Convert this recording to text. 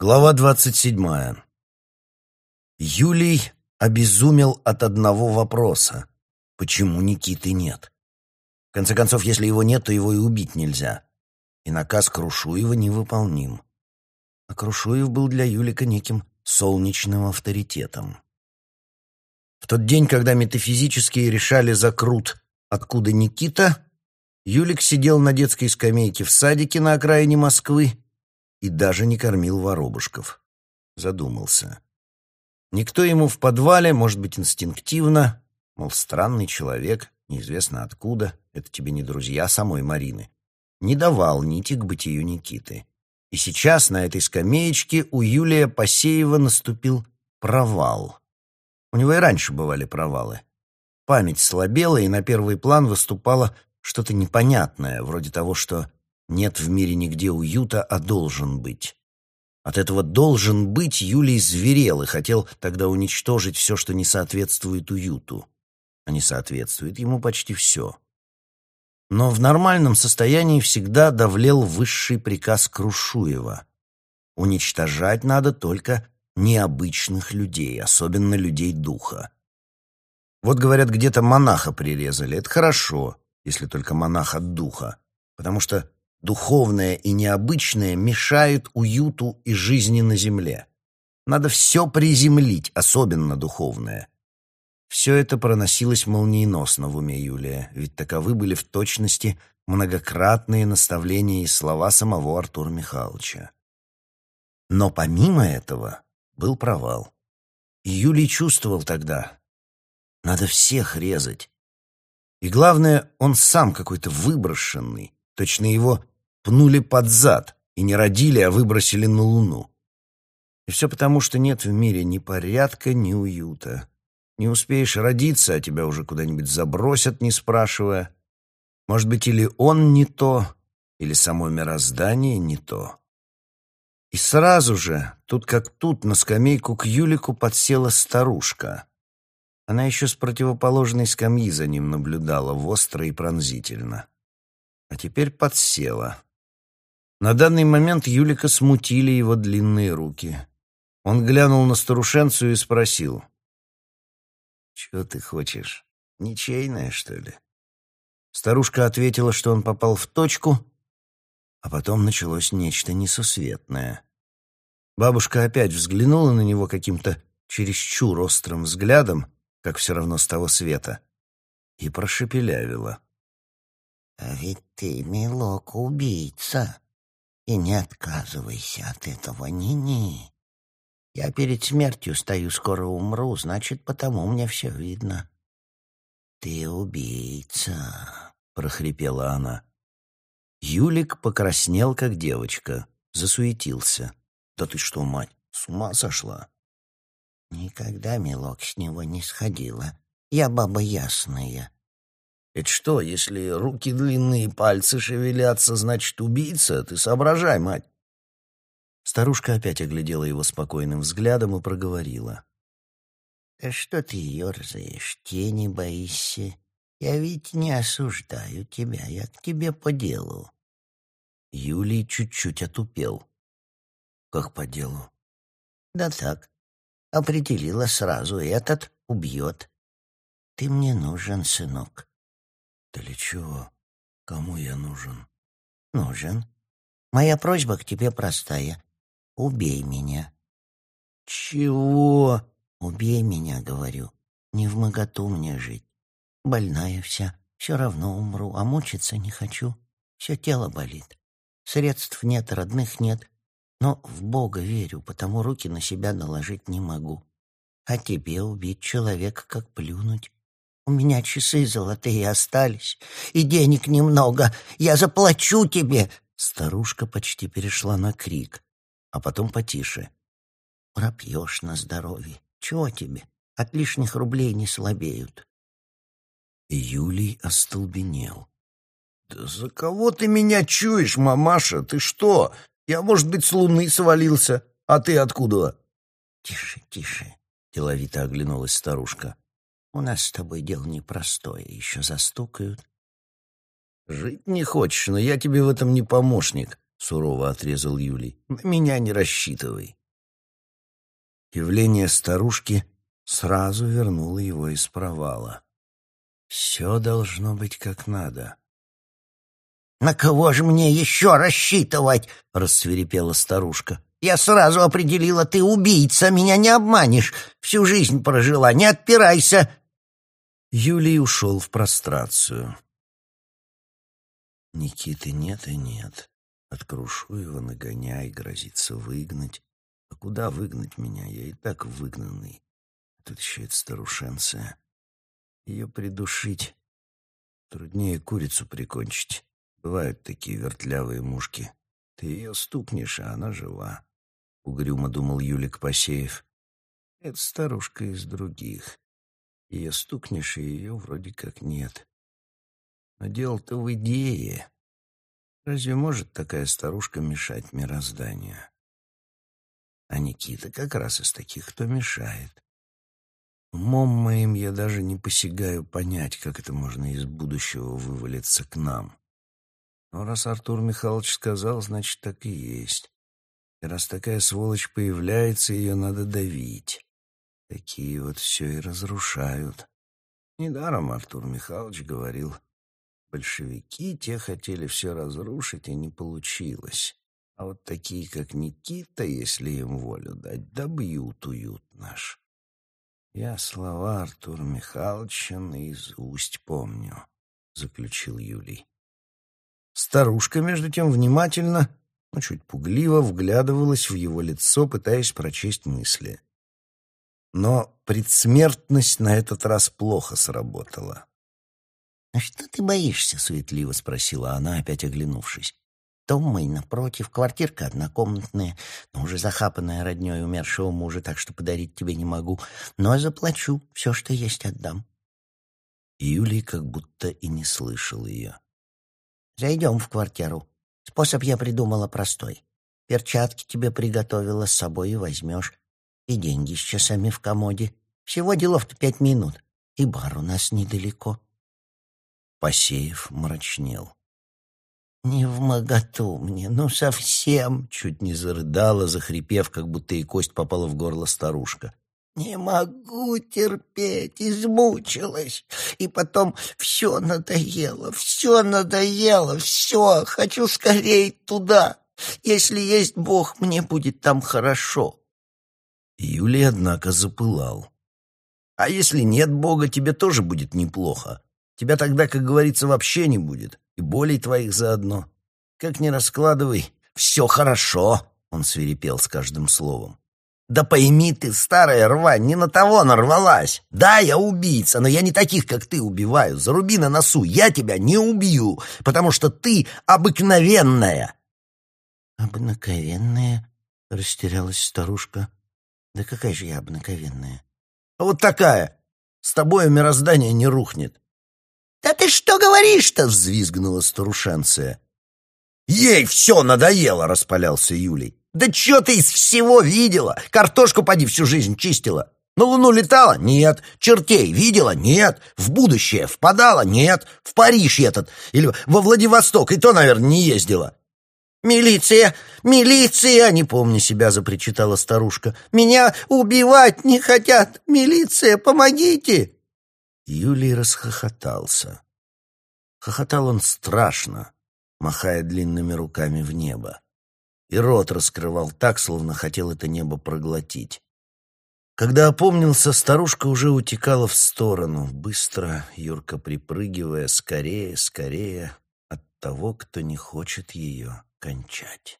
Глава двадцать седьмая. Юлий обезумел от одного вопроса. Почему Никиты нет? В конце концов, если его нет, то его и убить нельзя. И наказ Крушуева невыполним. А Крушуев был для Юлика неким солнечным авторитетом. В тот день, когда метафизические решали закрут «Откуда Никита?», Юлик сидел на детской скамейке в садике на окраине Москвы и даже не кормил воробушков. Задумался. Никто ему в подвале, может быть, инстинктивно, мол, странный человек, неизвестно откуда, это тебе не друзья самой Марины, не давал нити к бытию Никиты. И сейчас на этой скамеечке у Юлия Посеева наступил провал. У него и раньше бывали провалы. Память слабела, и на первый план выступало что-то непонятное, вроде того, что нет в мире нигде уюта, а должен быть. От этого «должен быть» Юлий зверел и хотел тогда уничтожить все, что не соответствует уюту. А не соответствует ему почти все. Но в нормальном состоянии всегда давлел высший приказ Крушуева. Уничтожать надо только необычных людей, особенно людей духа. Вот, говорят, где-то монаха прирезали. Это хорошо, если только монах от духа, потому что духовное и необычное мешают уюту и жизни на земле. Надо все приземлить, особенно духовное. Все это проносилось молниеносно в уме Юлия, ведь таковы были в точности многократные наставления и слова самого Артура Михайловича. Но помимо этого был провал. И Юлий чувствовал тогда, надо всех резать. И главное, он сам какой-то выброшенный, точно его пнули под зад и не родили, а выбросили на луну. И все потому, что нет в мире ни порядка, ни уюта. Не успеешь родиться, а тебя уже куда-нибудь забросят, не спрашивая. Может быть, или он не то, или само мироздание не то. И сразу же, тут как тут, на скамейку к Юлику подсела старушка. Она еще с противоположной скамьи за ним наблюдала, востро и пронзительно. А теперь подсела. На данный момент Юлика смутили его длинные руки. Он глянул на старушенцу и спросил. «Чего ты хочешь? Ничейное, что ли?» Старушка ответила, что он попал в точку, а потом началось нечто несусветное. Бабушка опять взглянула на него каким-то чересчур острым взглядом, как все равно с того света, и прошепелявила. «А ведь ты, милок, убийца!» И не отказывайся от этого, ни-ни. Я перед смертью стою, скоро умру, значит, потому мне все видно. Ты убийца, прохрипела она. Юлик покраснел, как девочка, засуетился. Да ты что, мать, с ума сошла? Никогда, милок, с него не сходила. Я баба ясная. Это что, если руки длинные, пальцы шевелятся, значит, убийца? Ты соображай, мать. Старушка опять оглядела его спокойным взглядом и проговорила. «Да что ты ерзаешь, тени боишься? Я ведь не осуждаю тебя, я к тебе по делу». Юлий чуть-чуть отупел. «Как по делу?» «Да так. Определила сразу, этот убьет. Ты мне нужен, сынок. Для чего? Кому я нужен? Нужен. Моя просьба к тебе простая. Убей меня. Чего? Убей меня, говорю. Не в моготу мне жить. Больная вся, все равно умру, а мучиться не хочу. Все тело болит. Средств нет, родных нет. Но в Бога верю, потому руки на себя наложить не могу. А тебе убить человека, как плюнуть. У меня часы золотые остались, и денег немного. Я заплачу тебе!» Старушка почти перешла на крик, а потом потише. «Пропьешь на здоровье. Чего тебе? От лишних рублей не слабеют». Юлий остолбенел. «Да за кого ты меня чуешь, мамаша? Ты что? Я, может быть, с луны свалился, а ты откуда?» «Тише, тише», — деловито оглянулась старушка. У нас с тобой дело непростое, еще застукают. Жить не хочешь, но я тебе в этом не помощник. сурово отрезал Юлий. «На меня не рассчитывай». Явление старушки сразу вернуло его из провала. Все должно быть как надо. «На кого же мне еще рассчитывать?» — рассверепела старушка. «Я сразу определила, ты убийца, меня не обманешь. Всю жизнь прожила, не отпирайся!» Юлий ушел в прострацию. Никиты нет и нет. Открушу его, нагоняй, грозится выгнать. А куда выгнать меня? Я и так выгнанный. Тут еще эта старушенция. Ее придушить труднее курицу прикончить. Бывают такие вертлявые мушки. Ты ее стукнешь, а она жива. Угрюмо думал Юлик Посеев. Это старушка из других. Ее стукнешь, и ее вроде как нет. Но дело-то в идее. Разве может такая старушка мешать мирозданию? А Никита как раз из таких, кто мешает. Умом моим я даже не посягаю понять, как это можно из будущего вывалиться к нам. Но раз Артур Михайлович сказал, значит, так и есть. И раз такая сволочь появляется, ее надо давить. Такие вот все и разрушают. Недаром Артур Михайлович говорил, большевики те хотели все разрушить, и не получилось. А вот такие, как Никита, если им волю дать, добьют уют наш. Я слова Артура Михайловича наизусть помню, — заключил Юлий. Старушка, между тем, внимательно, но чуть пугливо вглядывалась в его лицо, пытаясь прочесть мысли. Но предсмертность на этот раз плохо сработала. «А что ты боишься?» — суетливо спросила она, опять оглянувшись. «Дом мой напротив, квартирка однокомнатная, но уже захапанная роднёй умершего мужа, так что подарить тебе не могу. Но заплачу, все, что есть, отдам». Юлий как будто и не слышал ее. Зайдем в квартиру. Способ я придумала простой. Перчатки тебе приготовила, с собой и возьмешь. И деньги с часами в комоде. Всего делов-то пять минут. И бар у нас недалеко. Посеев мрачнел. «Не в моготу мне, ну совсем!» Чуть не зарыдала, захрипев, как будто и кость попала в горло старушка. Не могу терпеть, измучилась. И потом все надоело, все надоело, все. Хочу скорее туда. Если есть Бог, мне будет там хорошо. Юлий, однако, запылал. А если нет Бога, тебе тоже будет неплохо. Тебя тогда, как говорится, вообще не будет. И болей твоих заодно. Как ни раскладывай, все хорошо, он свирепел с каждым словом. Да пойми ты, старая рвань, не на того нарвалась. Да, я убийца, но я не таких, как ты, убиваю. Заруби на носу, я тебя не убью, потому что ты обыкновенная. Обыкновенная? Растерялась старушка. Да какая же я обыкновенная? А вот такая. С тобой мироздание не рухнет. «Да ты что говоришь-то?» — взвизгнула старушенция. «Ей все надоело!» — распалялся Юлий. Да что ты из всего видела? Картошку поди всю жизнь чистила. На Луну летала? Нет. Чертей видела? Нет. В будущее впадала? Нет. В Париж этот. Или во Владивосток. И то, наверное, не ездила. «Милиция! Милиция!» — не помню себя, запричитала старушка. «Меня убивать не хотят! Милиция, помогите!» Юлий расхохотался. Хохотал он страшно, махая длинными руками в небо и рот раскрывал так, словно хотел это небо проглотить. Когда опомнился, старушка уже утекала в сторону, быстро, Юрка припрыгивая, скорее, скорее от того, кто не хочет ее кончать.